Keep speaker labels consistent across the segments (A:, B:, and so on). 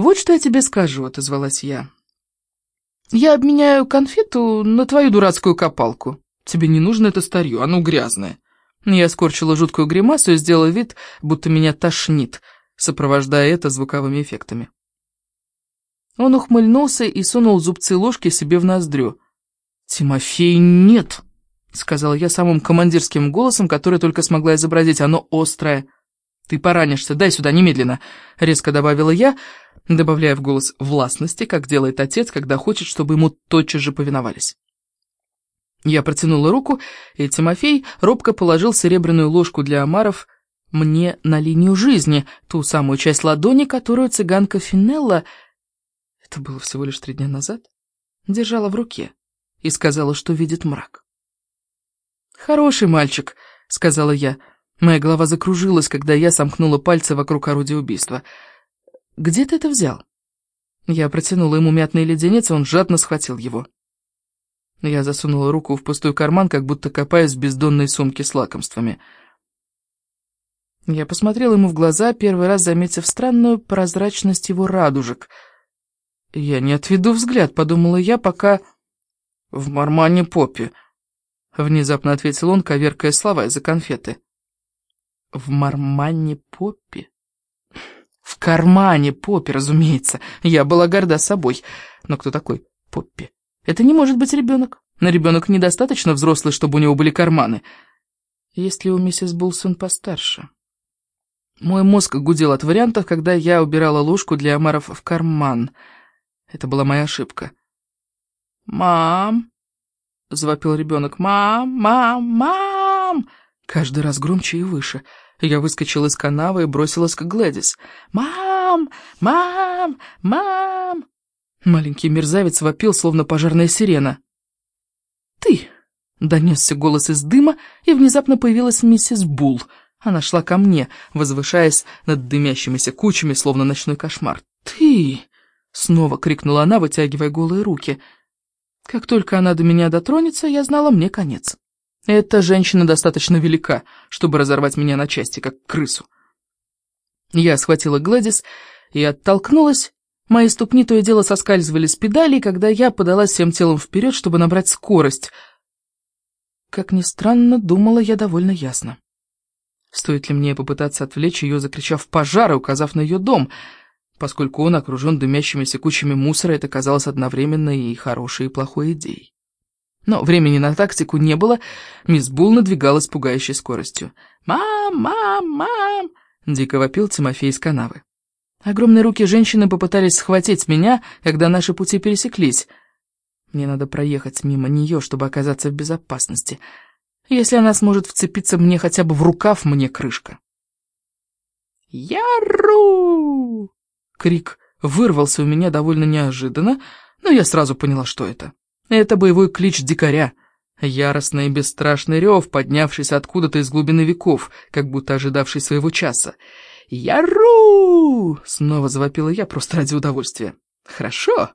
A: «Вот что я тебе скажу», — отозвалась я. «Я обменяю конфету на твою дурацкую копалку. Тебе не нужно это старье, оно грязное». Я скорчила жуткую гримасу и сделала вид, будто меня тошнит, сопровождая это звуковыми эффектами. Он ухмыльнулся и сунул зубцы ложки себе в ноздрю. «Тимофей, нет!» — сказала я самым командирским голосом, который только смогла изобразить. «Оно острое. Ты поранишься, дай сюда немедленно!» — резко добавила я, добавляя в голос властности, как делает отец, когда хочет, чтобы ему тотчас же повиновались. Я протянула руку, и Тимофей робко положил серебряную ложку для омаров мне на линию жизни, ту самую часть ладони, которую цыганка Финелла, это было всего лишь три дня назад, держала в руке и сказала, что видит мрак. «Хороший мальчик», — сказала я. Моя голова закружилась, когда я сомкнула пальцы вокруг орудия убийства. «Где ты это взял?» Я протянула ему мятный леденец, и он жадно схватил его. Я засунула руку в пустой карман, как будто копаясь в бездонной сумке с лакомствами. Я посмотрела ему в глаза, первый раз заметив странную прозрачность его радужек. «Я не отведу взгляд», — подумала я, пока... «В Мармане Поппи», — внезапно ответил он, коверкая слова из-за конфеты. «В Мармане Поппи?» «В кармане Поппи, разумеется. Я была горда собой. Но кто такой Поппи?» Это не может быть ребенок. На ребенок недостаточно взрослый, чтобы у него были карманы. Есть ли у миссис Булсон постарше? Мой мозг гудел от вариантов, когда я убирала ложку для омаров в карман. Это была моя ошибка. «Мам!» — завопил ребенок. «Мам! Мам! Мам!» Каждый раз громче и выше. Я выскочила из канавы и бросилась к Глэдис. «Мам! Мам! Мам!» Маленький мерзавец вопил, словно пожарная сирена. «Ты!» — донесся голос из дыма, и внезапно появилась миссис Бул. Она шла ко мне, возвышаясь над дымящимися кучами, словно ночной кошмар. «Ты!» — снова крикнула она, вытягивая голые руки. Как только она до меня дотронется, я знала, мне конец. Эта женщина достаточно велика, чтобы разорвать меня на части, как крысу. Я схватила Гладис и оттолкнулась, Мои ступни то и дело соскальзывали с педалей, когда я подалась всем телом вперед, чтобы набрать скорость. Как ни странно, думала я довольно ясно. Стоит ли мне попытаться отвлечь ее, закричав «пожар» и указав на ее дом? Поскольку он окружен дымящимися кучами мусора, это казалось одновременно и хорошей, и плохой идеей. Но времени на тактику не было, мисс Бул надвигалась пугающей скоростью. «Мам, мам, мам!» — дико вопил Тимофей из канавы. Огромные руки женщины попытались схватить меня, когда наши пути пересеклись. Мне надо проехать мимо нее, чтобы оказаться в безопасности. Если она сможет вцепиться мне хотя бы в рукав, мне крышка. «Яру!» Крик вырвался у меня довольно неожиданно, но я сразу поняла, что это. Это боевой клич дикаря. Яростный и бесстрашный рев, поднявшийся откуда-то из глубины веков, как будто ожидавший своего часа. «Яру!» — снова завопила я, просто ради удовольствия. «Хорошо».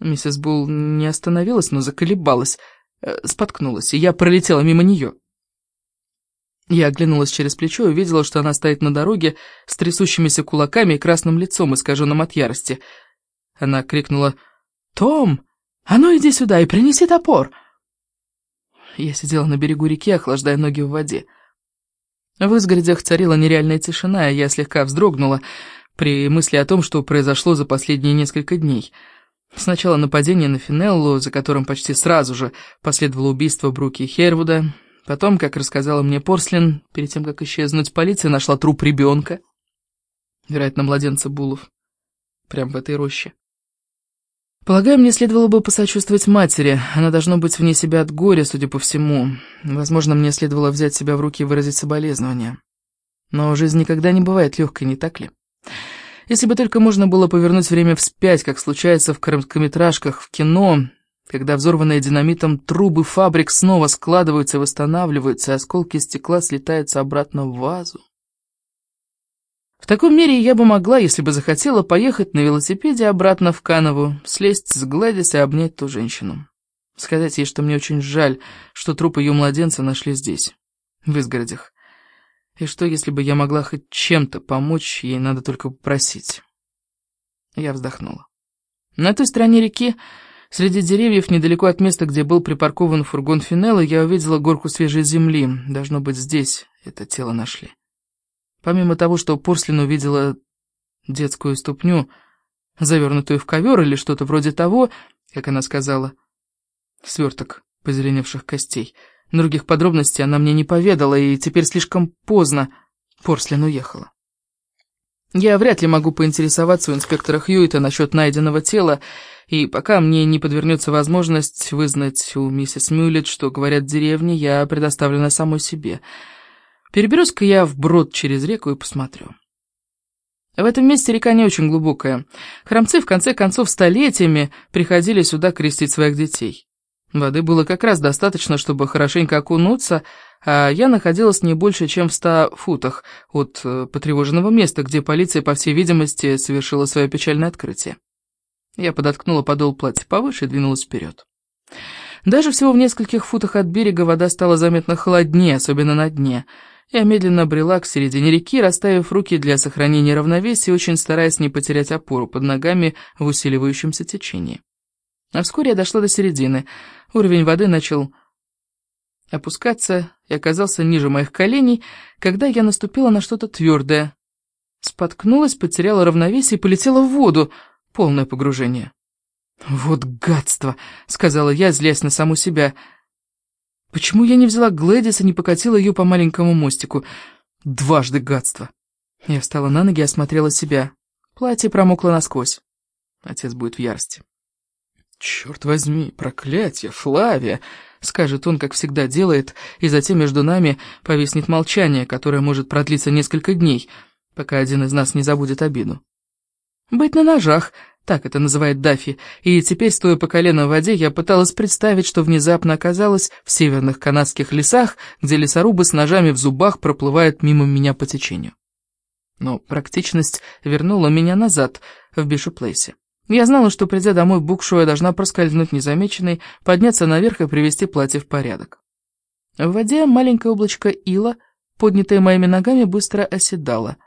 A: Миссис Булл не остановилась, но заколебалась, э, споткнулась, и я пролетела мимо нее. Я оглянулась через плечо и увидела, что она стоит на дороге с трясущимися кулаками и красным лицом, искаженным от ярости. Она крикнула «Том, а ну иди сюда и принеси топор!» Я сидела на берегу реки, охлаждая ноги в воде. В изгородях царила нереальная тишина, и я слегка вздрогнула при мысли о том, что произошло за последние несколько дней. Сначала нападение на Финеллу, за которым почти сразу же последовало убийство Бруки и Хервуда. Потом, как рассказала мне Порслин, перед тем, как исчезнуть, полиция нашла труп ребенка. Вероятно, младенца Булов. Прямо в этой роще. Полагаю, мне следовало бы посочувствовать матери. Она должна быть вне себя от горя, судя по всему. Возможно, мне следовало взять себя в руки и выразить соболезнования. Но жизнь никогда не бывает легкой, не так ли? Если бы только можно было повернуть время вспять, как случается в короткометражках, в кино, когда взорванные динамитом трубы фабрик снова складываются и восстанавливаются, и осколки стекла слетаются обратно в вазу. В таком мере я бы могла, если бы захотела, поехать на велосипеде обратно в Канову, слезть с Гладис и обнять ту женщину. Сказать ей, что мне очень жаль, что труп ее младенца нашли здесь, в изгородях. И что, если бы я могла хоть чем-то помочь, ей надо только попросить. Я вздохнула. На той стороне реки, среди деревьев, недалеко от места, где был припаркован фургон Финелла, я увидела горку свежей земли. Должно быть, здесь это тело нашли. Помимо того, что Порслин увидела детскую ступню, завернутую в ковер или что-то вроде того, как она сказала, сверток позеленевших костей. Других подробностей она мне не поведала, и теперь слишком поздно Порслин уехала. Я вряд ли могу поинтересоваться у инспектора Хьюита насчет найденного тела, и пока мне не подвернется возможность вызнать у миссис Мюллет, что говорят деревни, я предоставлена самой себе. Переберусь-ка я вброд через реку и посмотрю. В этом месте река не очень глубокая. Храмцы, в конце концов, столетиями приходили сюда крестить своих детей. Воды было как раз достаточно, чтобы хорошенько окунуться, а я находилась не больше, чем в ста футах от э, потревоженного места, где полиция, по всей видимости, совершила свое печальное открытие. Я подоткнула подол платья повыше и двинулась вперед. Даже всего в нескольких футах от берега вода стала заметно холоднее, особенно на дне — я медленно брела к середине реки, расставив руки для сохранения равновесия, очень стараясь не потерять опору под ногами в усиливающемся течении. А вскоре я дошла до середины. Уровень воды начал опускаться и оказался ниже моих коленей, когда я наступила на что-то твердое. Споткнулась, потеряла равновесие и полетела в воду. Полное погружение. «Вот гадство!» — сказала я, злясь на саму себя — Почему я не взяла Глэдис и не покатила ее по маленькому мостику? Дважды гадство. Я встала на ноги и осмотрела себя. Платье промокло насквозь. Отец будет в ярости. «Черт возьми, проклятие, Флавия!» — скажет он, как всегда делает, и затем между нами повиснет молчание, которое может продлиться несколько дней, пока один из нас не забудет обиду. «Быть на ножах», так это называет Даффи, и теперь, стоя по колено в воде, я пыталась представить, что внезапно оказалась в северных канадских лесах, где лесорубы с ножами в зубах проплывают мимо меня по течению. Но практичность вернула меня назад, в Бишоплейсе. Я знала, что, придя домой Букшу, я должна проскользнуть незамеченной, подняться наверх и привести платье в порядок. В воде маленькое облачко ила, поднятое моими ногами, быстро оседало.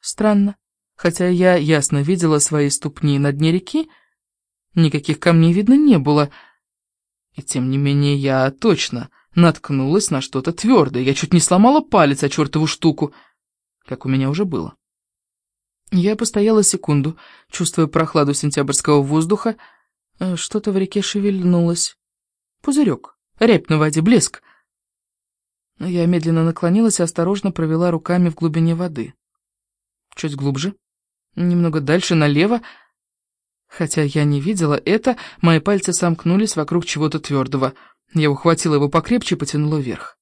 A: Странно. Хотя я ясно видела свои ступни на дне реки, никаких камней видно не было. И тем не менее я точно наткнулась на что-то твердое. Я чуть не сломала палец о чертову штуку, как у меня уже было. Я постояла секунду, чувствуя прохладу сентябрьского воздуха. Э, что-то в реке шевельнулось. Пузырек, рябь на воде, блеск. Я медленно наклонилась и осторожно провела руками в глубине воды. Чуть глубже. Немного дальше налево. Хотя я не видела это, мои пальцы сомкнулись вокруг чего-то твердого. Я ухватила его покрепче и потянула вверх.